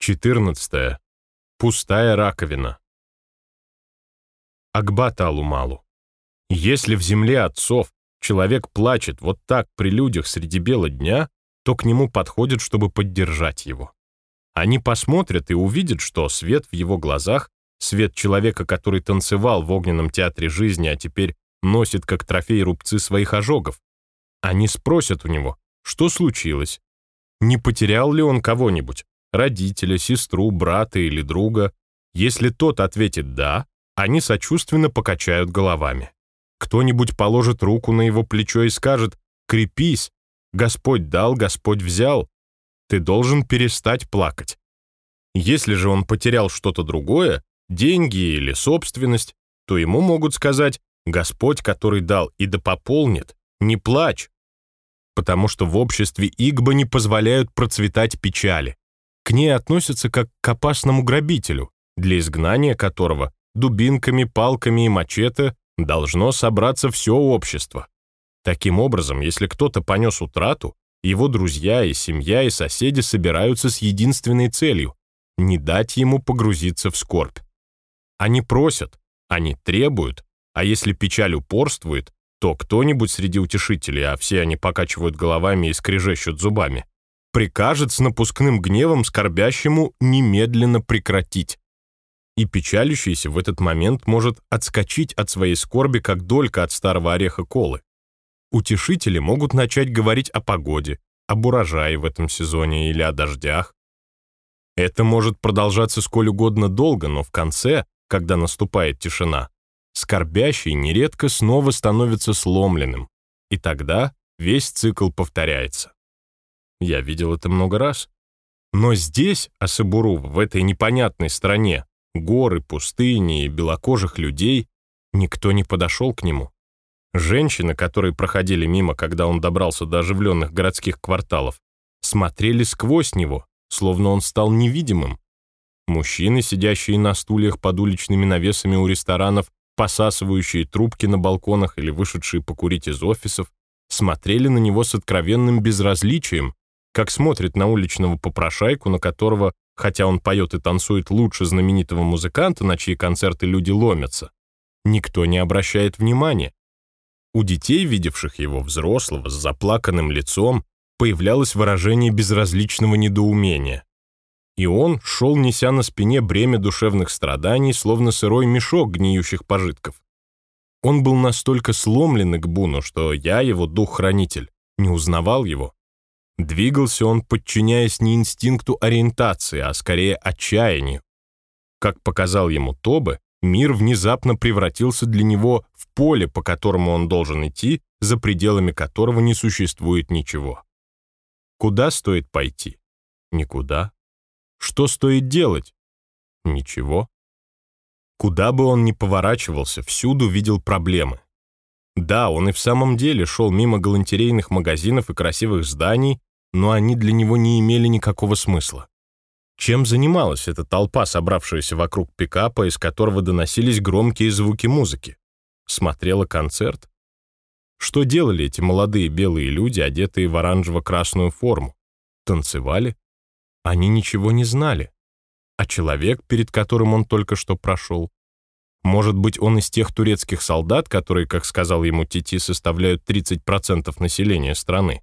14. Пустая раковина. Акбата Алумалу. Если в земле отцов человек плачет вот так при людях среди бела дня, то к нему подходят, чтобы поддержать его. Они посмотрят и увидят, что свет в его глазах, свет человека, который танцевал в огненном театре жизни, а теперь носит как трофей рубцы своих ожогов. Они спросят у него, что случилось, не потерял ли он кого-нибудь, родителя, сестру, брата или друга. Если тот ответит «да», они сочувственно покачают головами. Кто-нибудь положит руку на его плечо и скажет «крепись, Господь дал, Господь взял, ты должен перестать плакать». Если же он потерял что-то другое, деньги или собственность, то ему могут сказать «Господь, который дал и да пополнит, не плачь», потому что в обществе Игба не позволяют процветать печали к ней относятся как к опасному грабителю, для изгнания которого дубинками, палками и мачете должно собраться все общество. Таким образом, если кто-то понес утрату, его друзья и семья и соседи собираются с единственной целью — не дать ему погрузиться в скорбь. Они просят, они требуют, а если печаль упорствует, то кто-нибудь среди утешителей, а все они покачивают головами и скрежещут зубами, прикажет с напускным гневом скорбящему немедленно прекратить. И печалющийся в этот момент может отскочить от своей скорби, как долька от старого ореха колы. Утешители могут начать говорить о погоде, об урожае в этом сезоне или о дождях. Это может продолжаться сколь угодно долго, но в конце, когда наступает тишина, скорбящий нередко снова становится сломленным, и тогда весь цикл повторяется. Я видел это много раз. Но здесь, Асабуру, в этой непонятной стране, горы, пустыни и белокожих людей, никто не подошел к нему. Женщины, которые проходили мимо, когда он добрался до оживленных городских кварталов, смотрели сквозь него, словно он стал невидимым. Мужчины, сидящие на стульях под уличными навесами у ресторанов, посасывающие трубки на балконах или вышедшие покурить из офисов, смотрели на него с откровенным безразличием, как смотрит на уличного попрошайку, на которого, хотя он поет и танцует лучше знаменитого музыканта, на чьи концерты люди ломятся, никто не обращает внимания. У детей, видевших его взрослого, с заплаканным лицом, появлялось выражение безразличного недоумения. И он шел, неся на спине бремя душевных страданий, словно сырой мешок гниющих пожитков. Он был настолько сломлен к Буну, что я, его дух-хранитель, не узнавал его. Двигался он, подчиняясь не инстинкту ориентации, а скорее отчаянию. Как показал ему Тобе, мир внезапно превратился для него в поле, по которому он должен идти, за пределами которого не существует ничего. Куда стоит пойти? Никуда. Что стоит делать? Ничего. Куда бы он ни поворачивался, всюду видел проблемы. Да, он и в самом деле шел мимо галантерейных магазинов и красивых зданий, но они для него не имели никакого смысла. Чем занималась эта толпа, собравшаяся вокруг пикапа, из которого доносились громкие звуки музыки? Смотрела концерт? Что делали эти молодые белые люди, одетые в оранжево-красную форму? Танцевали? Они ничего не знали. А человек, перед которым он только что прошел? Может быть, он из тех турецких солдат, которые, как сказал ему Тити, составляют 30% населения страны?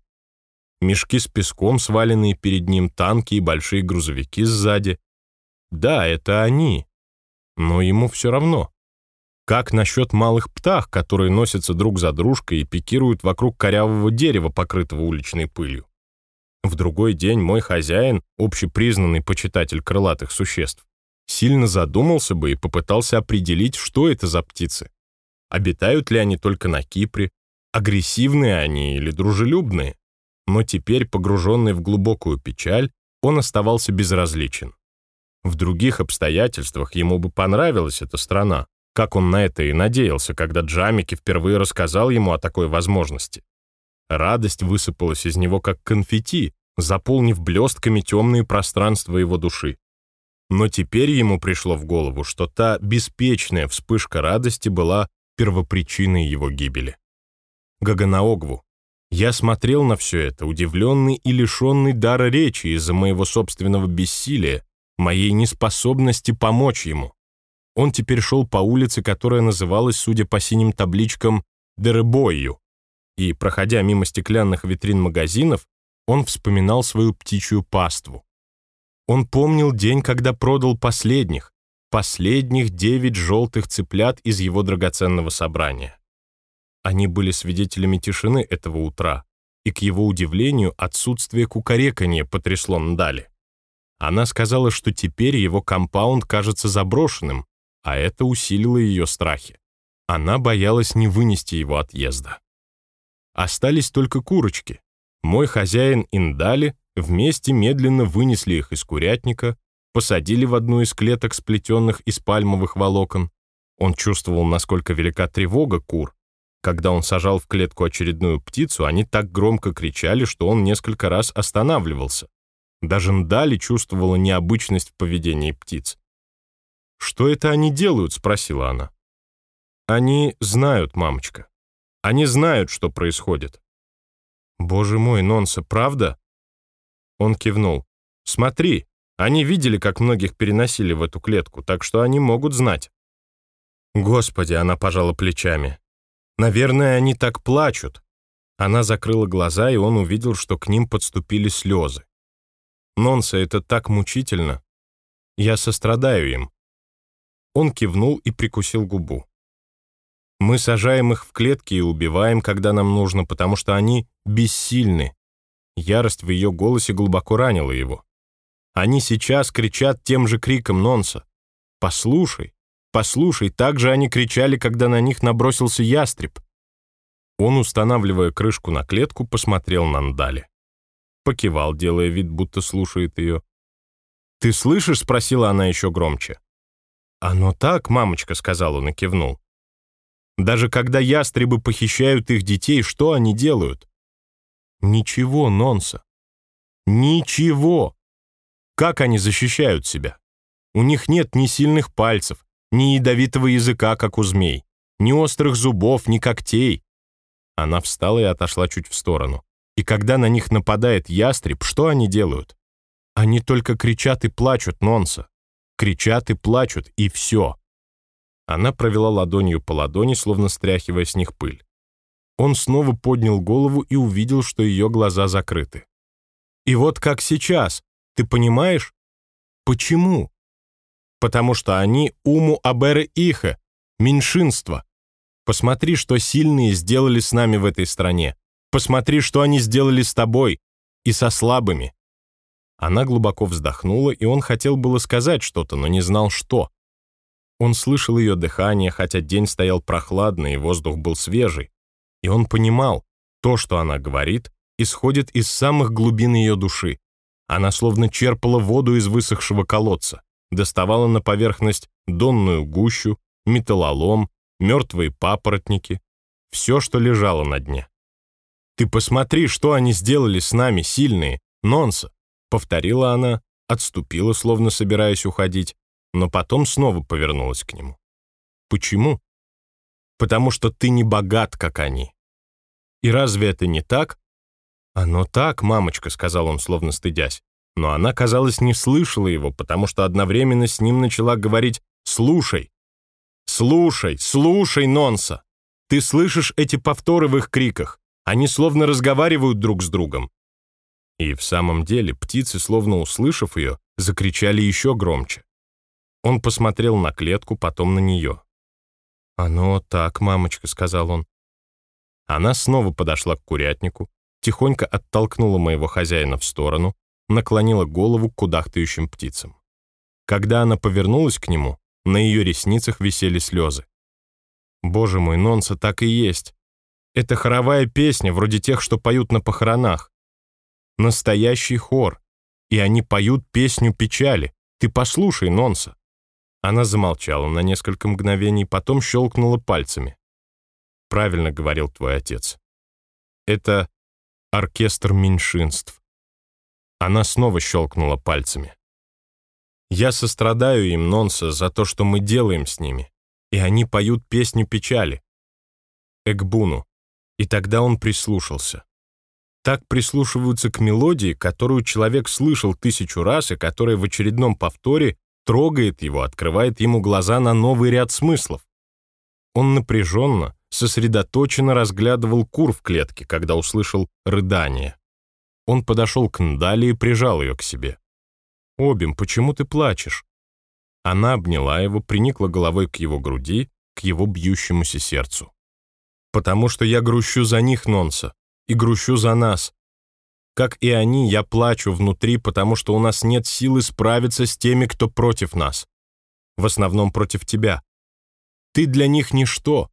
Мешки с песком, сваленные перед ним, танки и большие грузовики сзади. Да, это они. Но ему все равно. Как насчет малых птах, которые носятся друг за дружкой и пикируют вокруг корявого дерева, покрытого уличной пылью? В другой день мой хозяин, общепризнанный почитатель крылатых существ, сильно задумался бы и попытался определить, что это за птицы. Обитают ли они только на Кипре? Агрессивные они или дружелюбные? Но теперь, погруженный в глубокую печаль, он оставался безразличен. В других обстоятельствах ему бы понравилась эта страна, как он на это и надеялся, когда Джамики впервые рассказал ему о такой возможности. Радость высыпалась из него как конфетти, заполнив блестками темные пространства его души. Но теперь ему пришло в голову, что та беспечная вспышка радости была первопричиной его гибели. Гаганаогву, я смотрел на все это, удивленный и лишенный дара речи из-за моего собственного бессилия, моей неспособности помочь ему. Он теперь шел по улице, которая называлась, судя по синим табличкам, Деребою, и, проходя мимо стеклянных витрин магазинов, он вспоминал свою птичью паству. Он помнил день, когда продал последних, последних девять желтых цыплят из его драгоценного собрания. Они были свидетелями тишины этого утра, и, к его удивлению, отсутствие кукареканья потрясло Ндали. Она сказала, что теперь его компаунд кажется заброшенным, а это усилило ее страхи. Она боялась не вынести его отъезда. Остались только курочки. Мой хозяин Индали вместе медленно вынесли их из курятника, посадили в одну из клеток, сплетенных из пальмовых волокон. Он чувствовал, насколько велика тревога кур. Когда он сажал в клетку очередную птицу, они так громко кричали, что он несколько раз останавливался. Даже Ндали чувствовала необычность в поведении птиц. «Что это они делают?» — спросила она. «Они знают, мамочка. Они знают, что происходит». «Боже мой, Нонса, правда?» Он кивнул. «Смотри, они видели, как многих переносили в эту клетку, так что они могут знать». «Господи!» — она пожала плечами. «Наверное, они так плачут». Она закрыла глаза, и он увидел, что к ним подступили слезы. «Нонса, это так мучительно. Я сострадаю им. Он кивнул и прикусил губу. Мы сажаем их в клетки и убиваем, когда нам нужно, потому что они бессильны. Ярость в ее голосе глубоко ранила его. Они сейчас кричат тем же криком Нонса. «Послушай, послушай!» Так же они кричали, когда на них набросился ястреб. Он, устанавливая крышку на клетку, посмотрел на Ндали. Покивал, делая вид, будто слушает ее. «Ты слышишь?» — спросила она еще громче. «Оно так, мамочка», — сказал он и кивнул. «Даже когда ястребы похищают их детей, что они делают?» «Ничего, Нонса. Ничего. Как они защищают себя? У них нет ни сильных пальцев, ни ядовитого языка, как у змей, ни острых зубов, ни когтей». Она встала и отошла чуть в сторону. И когда на них нападает ястреб, что они делают? Они только кричат и плачут, Нонса кричат и плачут, и все. Она провела ладонью по ладони, словно стряхивая с них пыль. Он снова поднял голову и увидел, что ее глаза закрыты. И вот как сейчас, ты понимаешь? Почему? Потому что они уму аберы ихе, меньшинство. Посмотри, что сильные сделали с нами в этой стране. Посмотри, что они сделали с тобой и со слабыми. Она глубоко вздохнула, и он хотел было сказать что-то, но не знал, что. Он слышал ее дыхание, хотя день стоял прохладный, и воздух был свежий. И он понимал, то, что она говорит, исходит из самых глубин ее души. Она словно черпала воду из высохшего колодца, доставала на поверхность донную гущу, металлолом, мертвые папоротники, все, что лежало на дне. «Ты посмотри, что они сделали с нами, сильные, Нонса! Повторила она, отступила, словно собираясь уходить, но потом снова повернулась к нему. Почему? Потому что ты не богат, как они. И разве это не так? Оно так, мамочка, сказал он, словно стыдясь. Но она, казалось, не слышала его, потому что одновременно с ним начала говорить «Слушай! Слушай! Слушай, Нонса! Ты слышишь эти повторы в их криках? Они словно разговаривают друг с другом. И в самом деле птицы, словно услышав ее, закричали еще громче. Он посмотрел на клетку, потом на нее. «Оно так, мамочка», — сказал он. Она снова подошла к курятнику, тихонько оттолкнула моего хозяина в сторону, наклонила голову к кудахтающим птицам. Когда она повернулась к нему, на ее ресницах висели слезы. Боже мой, Нонса так и есть. Это хоровая песня, вроде тех, что поют на похоронах. Настоящий хор. И они поют песню печали. Ты послушай, Нонса». Она замолчала на несколько мгновений, потом щелкнула пальцами. «Правильно говорил твой отец. Это оркестр меньшинств». Она снова щелкнула пальцами. «Я сострадаю им, Нонса, за то, что мы делаем с ними, и они поют песню печали. Экбуну». И тогда он прислушался. так прислушиваются к мелодии, которую человек слышал тысячу раз и которая в очередном повторе трогает его, открывает ему глаза на новый ряд смыслов. Он напряженно, сосредоточенно разглядывал кур в клетке, когда услышал рыдание. Он подошел к Ндали и прижал ее к себе. «Обим, почему ты плачешь?» Она обняла его, приникла головой к его груди, к его бьющемуся сердцу. «Потому что я грущу за них, Нонса, и грущу за нас. Как и они, я плачу внутри, потому что у нас нет силы справиться с теми, кто против нас. В основном против тебя. Ты для них ничто.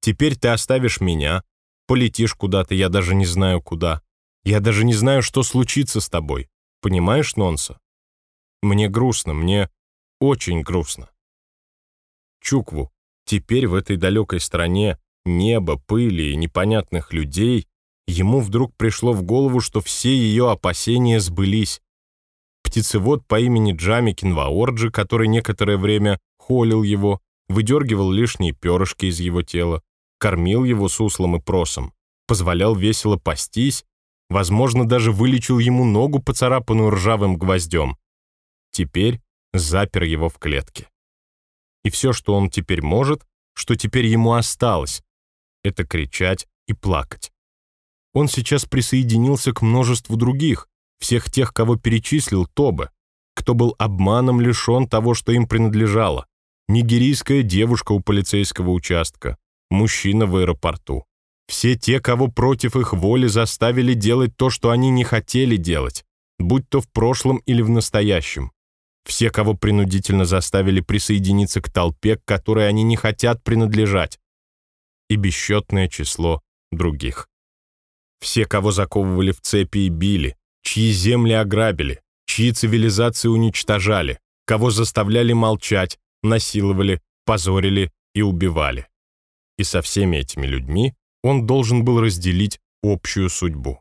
Теперь ты оставишь меня, полетишь куда-то, я даже не знаю куда. Я даже не знаю, что случится с тобой. Понимаешь, Нонса? Мне грустно, мне очень грустно. Чукву, теперь в этой далекой стране неба, пыли и непонятных людей ему вдруг пришло в голову, что все ее опасения сбылись. Птицевод по имени Джами Кинваорджи, который некоторое время холил его, выдергивал лишние перышки из его тела, кормил его суслом и просом, позволял весело пастись, возможно, даже вылечил ему ногу, поцарапанную ржавым гвоздем. Теперь запер его в клетке. И все, что он теперь может, что теперь ему осталось, это кричать и плакать. Он сейчас присоединился к множеству других, всех тех, кого перечислил Тобе, кто был обманом лишен того, что им принадлежало. Нигерийская девушка у полицейского участка, мужчина в аэропорту. Все те, кого против их воли заставили делать то, что они не хотели делать, будь то в прошлом или в настоящем. Все, кого принудительно заставили присоединиться к толпе, к которой они не хотят принадлежать. И бесчетное число других. Все, кого заковывали в цепи и били, чьи земли ограбили, чьи цивилизации уничтожали, кого заставляли молчать, насиловали, позорили и убивали. И со всеми этими людьми он должен был разделить общую судьбу.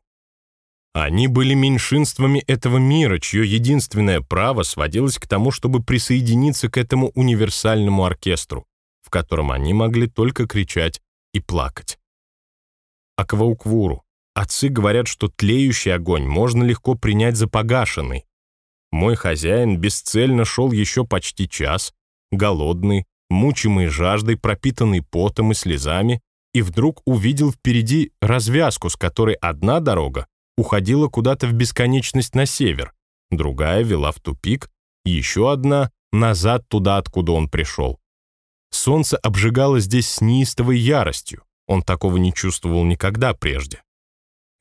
Они были меньшинствами этого мира, чье единственное право сводилось к тому, чтобы присоединиться к этому универсальному оркестру, в котором они могли только кричать и плакать. Аквауквуру, Отцы говорят, что тлеющий огонь можно легко принять за погашенный. Мой хозяин бесцельно шел еще почти час, голодный, мучимый жаждой, пропитанный потом и слезами, и вдруг увидел впереди развязку, с которой одна дорога уходила куда-то в бесконечность на север, другая вела в тупик, еще одна — назад туда, откуда он пришел. Солнце обжигало здесь с неистовой яростью, он такого не чувствовал никогда прежде.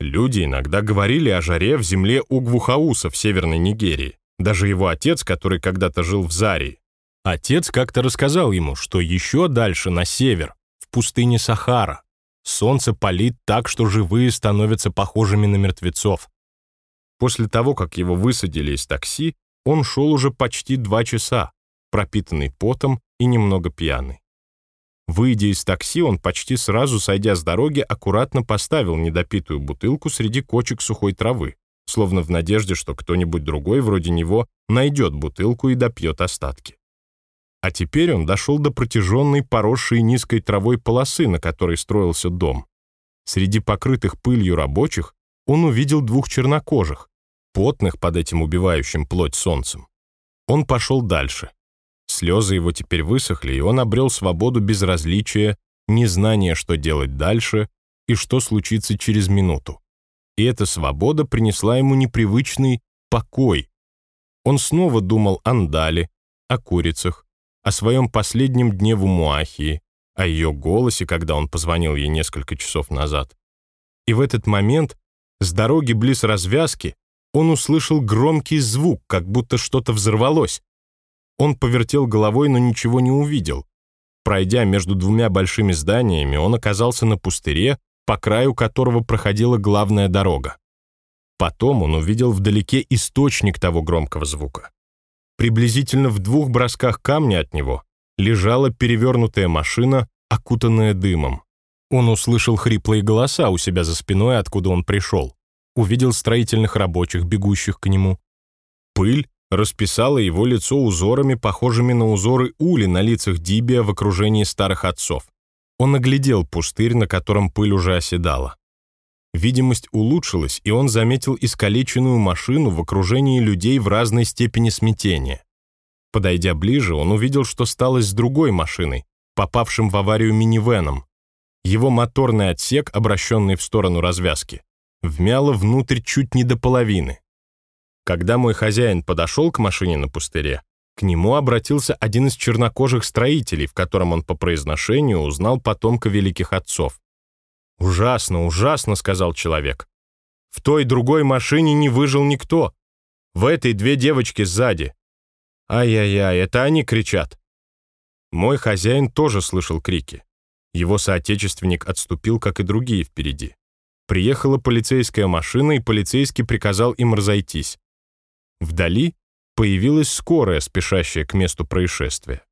Люди иногда говорили о жаре в земле Угвухауса в Северной Нигерии. Даже его отец, который когда-то жил в Зарии. Отец как-то рассказал ему, что еще дальше, на север, пустыне Сахара, солнце палит так, что живые становятся похожими на мертвецов. После того, как его высадили из такси, он шел уже почти два часа, пропитанный потом и немного пьяный. Выйдя из такси, он почти сразу, сойдя с дороги, аккуратно поставил недопитую бутылку среди кочек сухой травы, словно в надежде, что кто-нибудь другой вроде него найдет бутылку и допьет остатки. А теперь он дошел до протяженной, поросшей низкой травой полосы, на которой строился дом. Среди покрытых пылью рабочих он увидел двух чернокожих, потных под этим убивающим плоть солнцем. Он пошел дальше. Слезы его теперь высохли, и он обрел свободу безразличия, незнания, что делать дальше и что случится через минуту. И эта свобода принесла ему непривычный покой. Он снова думал о Ндале, о курицах, о своем последнем дне в Умуахии, о ее голосе, когда он позвонил ей несколько часов назад. И в этот момент с дороги близ развязки он услышал громкий звук, как будто что-то взорвалось. Он повертел головой, но ничего не увидел. Пройдя между двумя большими зданиями, он оказался на пустыре, по краю которого проходила главная дорога. Потом он увидел вдалеке источник того громкого звука. Приблизительно в двух бросках камня от него лежала перевернутая машина, окутанная дымом. Он услышал хриплые голоса у себя за спиной, откуда он пришел. Увидел строительных рабочих, бегущих к нему. Пыль расписала его лицо узорами, похожими на узоры ули на лицах Дибия в окружении старых отцов. Он оглядел пустырь, на котором пыль уже оседала. Видимость улучшилась, и он заметил искалеченную машину в окружении людей в разной степени смятения. Подойдя ближе, он увидел, что стало с другой машиной, попавшим в аварию минивеном. Его моторный отсек, обращенный в сторону развязки, вмяло внутрь чуть не до половины. Когда мой хозяин подошел к машине на пустыре, к нему обратился один из чернокожих строителей, в котором он по произношению узнал потомка великих отцов. «Ужасно, ужасно», — сказал человек. «В той другой машине не выжил никто. В этой две девочки сзади. Ай-яй-яй, это они кричат». Мой хозяин тоже слышал крики. Его соотечественник отступил, как и другие впереди. Приехала полицейская машина, и полицейский приказал им разойтись. Вдали появилась скорая, спешащая к месту происшествия.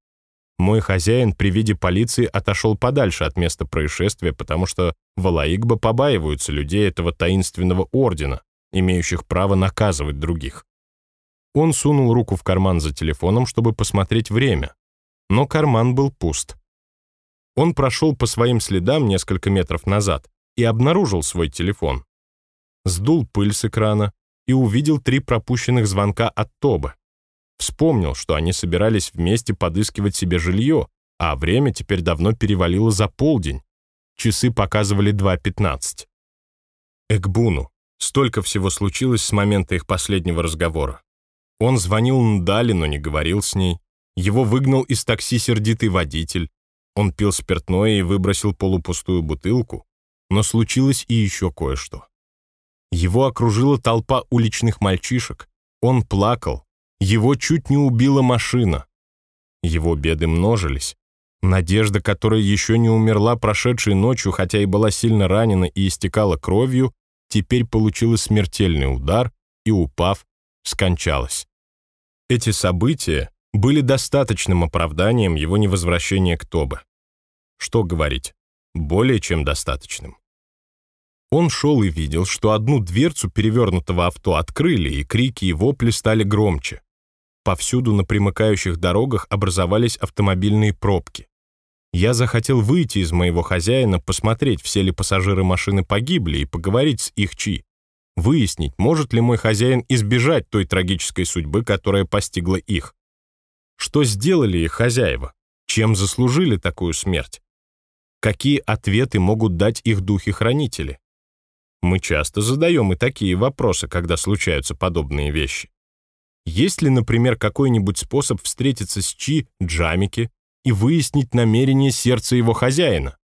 Мой хозяин при виде полиции отошел подальше от места происшествия, потому что в Алаигба побаиваются людей этого таинственного ордена, имеющих право наказывать других. Он сунул руку в карман за телефоном, чтобы посмотреть время, но карман был пуст. Он прошел по своим следам несколько метров назад и обнаружил свой телефон. Сдул пыль с экрана, и увидел три пропущенных звонка от Тобы. Вспомнил, что они собирались вместе подыскивать себе жилье, а время теперь давно перевалило за полдень. Часы показывали 2.15. Экбуну. Столько всего случилось с момента их последнего разговора. Он звонил Ндали, но не говорил с ней. Его выгнал из такси сердитый водитель. Он пил спиртное и выбросил полупустую бутылку. Но случилось и еще кое-что. Его окружила толпа уличных мальчишек. Он плакал. Его чуть не убила машина. Его беды множились. Надежда, которая еще не умерла прошедшей ночью, хотя и была сильно ранена и истекала кровью, теперь получила смертельный удар и, упав, скончалась. Эти события были достаточным оправданием его невозвращения к Тобе. Что говорить, более чем достаточным. Он шел и видел, что одну дверцу перевернутого авто открыли, и крики и вопли стали громче. Повсюду на примыкающих дорогах образовались автомобильные пробки. Я захотел выйти из моего хозяина, посмотреть, все ли пассажиры машины погибли, и поговорить с их чи. Выяснить, может ли мой хозяин избежать той трагической судьбы, которая постигла их. Что сделали их хозяева? Чем заслужили такую смерть? Какие ответы могут дать их духи-хранители? Мы часто задаем и такие вопросы, когда случаются подобные вещи. Есть ли, например, какой-нибудь способ встретиться с Чи Джамики и выяснить намерение сердца его хозяина?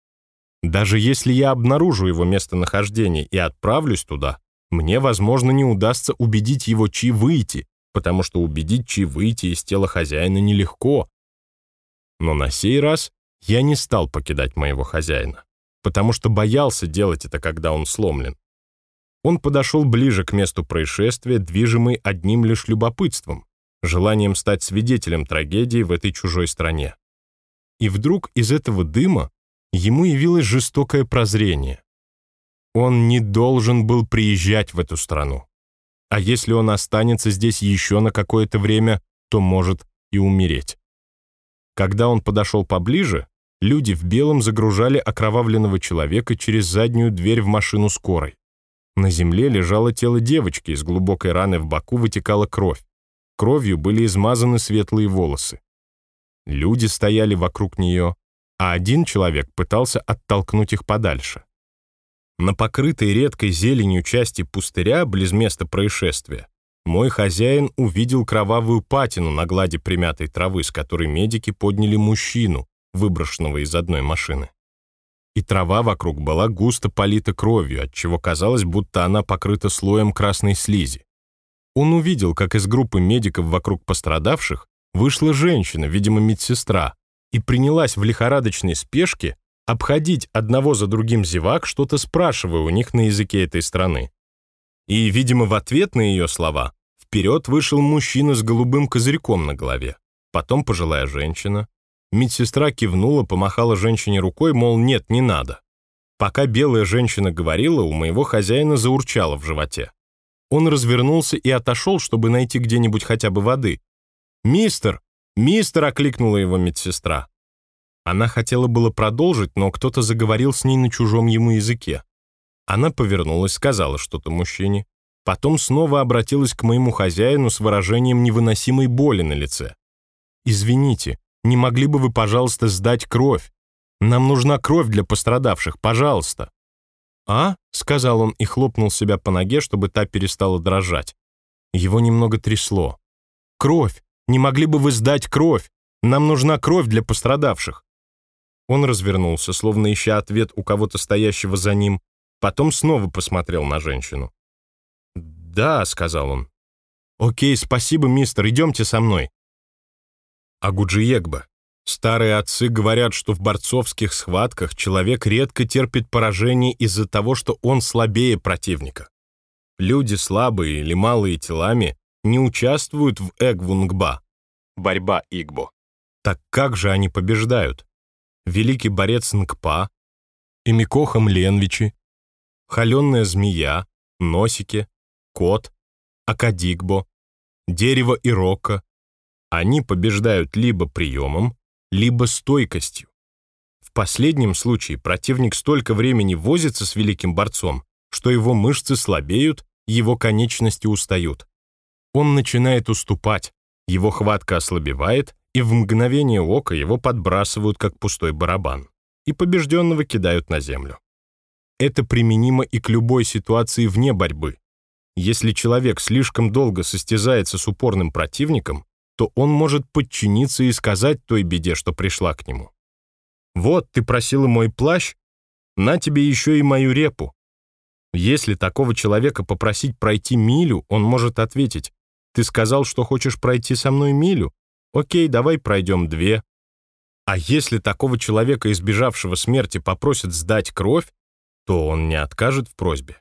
Даже если я обнаружу его местонахождение и отправлюсь туда, мне, возможно, не удастся убедить его Чи выйти, потому что убедить Чи выйти из тела хозяина нелегко. Но на сей раз я не стал покидать моего хозяина, потому что боялся делать это, когда он сломлен. Он подошел ближе к месту происшествия, движимый одним лишь любопытством, желанием стать свидетелем трагедии в этой чужой стране. И вдруг из этого дыма ему явилось жестокое прозрение. Он не должен был приезжать в эту страну. А если он останется здесь еще на какое-то время, то может и умереть. Когда он подошел поближе, люди в белом загружали окровавленного человека через заднюю дверь в машину скорой. На земле лежало тело девочки, из глубокой раны в боку вытекала кровь. Кровью были измазаны светлые волосы. Люди стояли вокруг нее, а один человек пытался оттолкнуть их подальше. На покрытой редкой зеленью части пустыря, близ места происшествия, мой хозяин увидел кровавую патину на глади примятой травы, с которой медики подняли мужчину, выброшенного из одной машины и трава вокруг была густо полита кровью, отчего казалось, будто она покрыта слоем красной слизи. Он увидел, как из группы медиков вокруг пострадавших вышла женщина, видимо, медсестра, и принялась в лихорадочной спешке обходить одного за другим зевак, что-то спрашивая у них на языке этой страны. И, видимо, в ответ на ее слова вперед вышел мужчина с голубым козырьком на голове, потом пожилая женщина, Медсестра кивнула, помахала женщине рукой, мол, нет, не надо. Пока белая женщина говорила, у моего хозяина заурчало в животе. Он развернулся и отошел, чтобы найти где-нибудь хотя бы воды. «Мистер! Мистер!» — окликнула его медсестра. Она хотела было продолжить, но кто-то заговорил с ней на чужом ему языке. Она повернулась, сказала что-то мужчине, потом снова обратилась к моему хозяину с выражением невыносимой боли на лице. «Извините, не могли бы вы, пожалуйста, сдать кровь? Нам нужна кровь для пострадавших, пожалуйста». «А?» — сказал он и хлопнул себя по ноге, чтобы та перестала дрожать. Его немного трясло. «Кровь! Не могли бы вы сдать кровь? Нам нужна кровь для пострадавших». Он развернулся, словно ища ответ у кого-то стоящего за ним, потом снова посмотрел на женщину. «Да», — сказал он. «Окей, спасибо, мистер, идемте со мной». Агуджиегба. Старые отцы говорят, что в борцовских схватках человек редко терпит поражение из-за того, что он слабее противника. Люди слабые или малые телами не участвуют в эгвунгба, борьба игбо. Так как же они побеждают? Великий борец Нгпа, Эмикоха Мленвичи, Холеная змея, Носики, Кот, Акадигбо, Дерево Ирока. Они побеждают либо приемом, либо стойкостью. В последнем случае противник столько времени возится с великим борцом, что его мышцы слабеют, его конечности устают. Он начинает уступать, его хватка ослабевает, и в мгновение ока его подбрасывают, как пустой барабан, и побежденного кидают на землю. Это применимо и к любой ситуации вне борьбы. Если человек слишком долго состязается с упорным противником, то он может подчиниться и сказать той беде, что пришла к нему. «Вот, ты просила мой плащ, на тебе еще и мою репу». Если такого человека попросить пройти милю, он может ответить, «Ты сказал, что хочешь пройти со мной милю? Окей, давай пройдем две». А если такого человека, избежавшего смерти, попросят сдать кровь, то он не откажет в просьбе.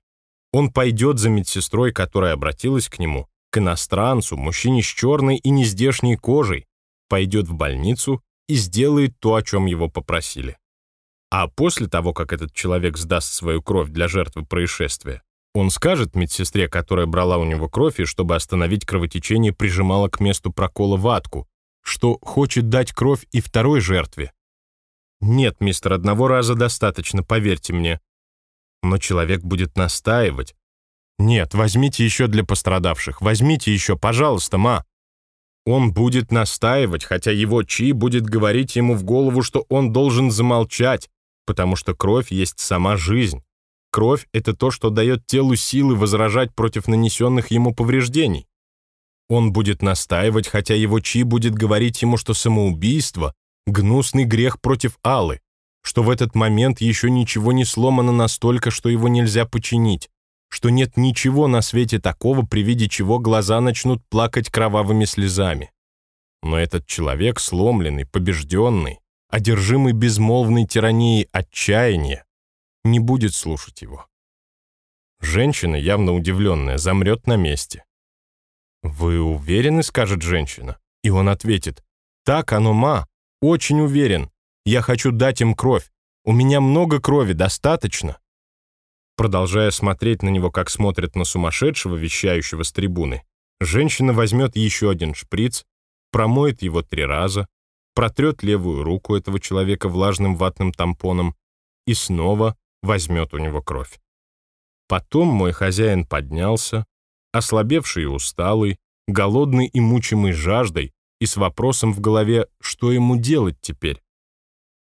Он пойдет за медсестрой, которая обратилась к нему, к иностранцу, мужчине с черной и нездешней кожей, пойдет в больницу и сделает то, о чем его попросили. А после того, как этот человек сдаст свою кровь для жертвы происшествия, он скажет медсестре, которая брала у него кровь и, чтобы остановить кровотечение, прижимала к месту прокола ватку, что хочет дать кровь и второй жертве. Нет, мистер, одного раза достаточно, поверьте мне. Но человек будет настаивать, «Нет, возьмите еще для пострадавших, возьмите еще, пожалуйста, ма». Он будет настаивать, хотя его Чи будет говорить ему в голову, что он должен замолчать, потому что кровь есть сама жизнь. Кровь — это то, что дает телу силы возражать против нанесенных ему повреждений. Он будет настаивать, хотя его Чи будет говорить ему, что самоубийство — гнусный грех против Аллы, что в этот момент еще ничего не сломано настолько, что его нельзя починить что нет ничего на свете такого, при виде чего глаза начнут плакать кровавыми слезами. Но этот человек, сломленный, побежденный, одержимый безмолвной тиранией отчаяния, не будет слушать его. Женщина, явно удивленная, замрет на месте. «Вы уверены?» — скажет женщина. И он ответит. «Так оно, ма, очень уверен. Я хочу дать им кровь. У меня много крови, достаточно. Продолжая смотреть на него, как смотрят на сумасшедшего, вещающего с трибуны, женщина возьмет еще один шприц, промоет его три раза, протрет левую руку этого человека влажным ватным тампоном и снова возьмет у него кровь. Потом мой хозяин поднялся, ослабевший и усталый, голодный и мучимый жаждой, и с вопросом в голове, что ему делать теперь.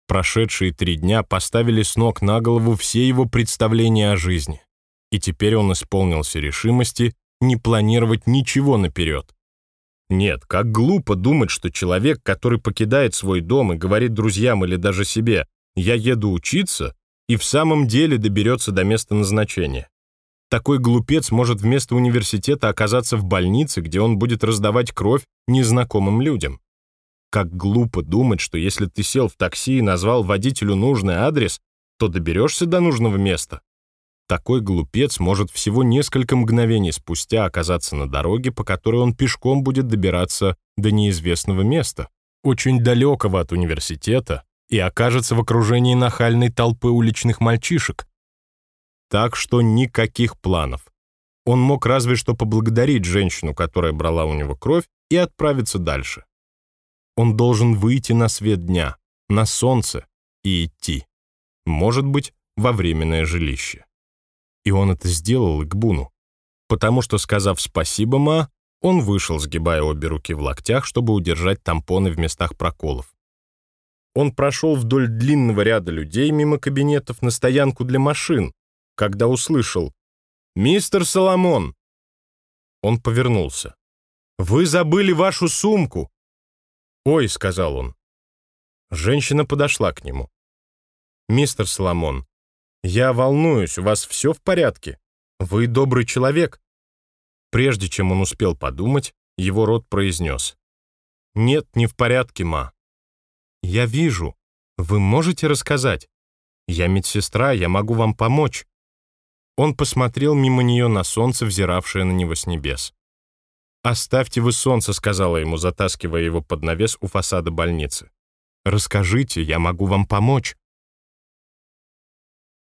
Прошедшие три дня поставили с ног на голову все его представления о жизни. И теперь он исполнился решимости не планировать ничего наперед. Нет, как глупо думать, что человек, который покидает свой дом и говорит друзьям или даже себе «я еду учиться», и в самом деле доберется до места назначения. Такой глупец может вместо университета оказаться в больнице, где он будет раздавать кровь незнакомым людям. Как глупо думать, что если ты сел в такси и назвал водителю нужный адрес, то доберешься до нужного места. Такой глупец может всего несколько мгновений спустя оказаться на дороге, по которой он пешком будет добираться до неизвестного места, очень далекого от университета, и окажется в окружении нахальной толпы уличных мальчишек. Так что никаких планов. Он мог разве что поблагодарить женщину, которая брала у него кровь, и отправиться дальше. Он должен выйти на свет дня, на солнце и идти. Может быть, во временное жилище. И он это сделал Игбуну. Потому что, сказав «спасибо, ма», он вышел, сгибая обе руки в локтях, чтобы удержать тампоны в местах проколов. Он прошел вдоль длинного ряда людей мимо кабинетов на стоянку для машин, когда услышал «Мистер Соломон!». Он повернулся. «Вы забыли вашу сумку!» «Ой», — сказал он. Женщина подошла к нему. «Мистер Соломон, я волнуюсь, у вас все в порядке? Вы добрый человек?» Прежде чем он успел подумать, его рот произнес. «Нет, не в порядке, ма». «Я вижу. Вы можете рассказать? Я медсестра, я могу вам помочь». Он посмотрел мимо нее на солнце, взиравшее на него с небес. «Оставьте вы солнце», — сказала ему, затаскивая его под навес у фасада больницы. «Расскажите, я могу вам помочь».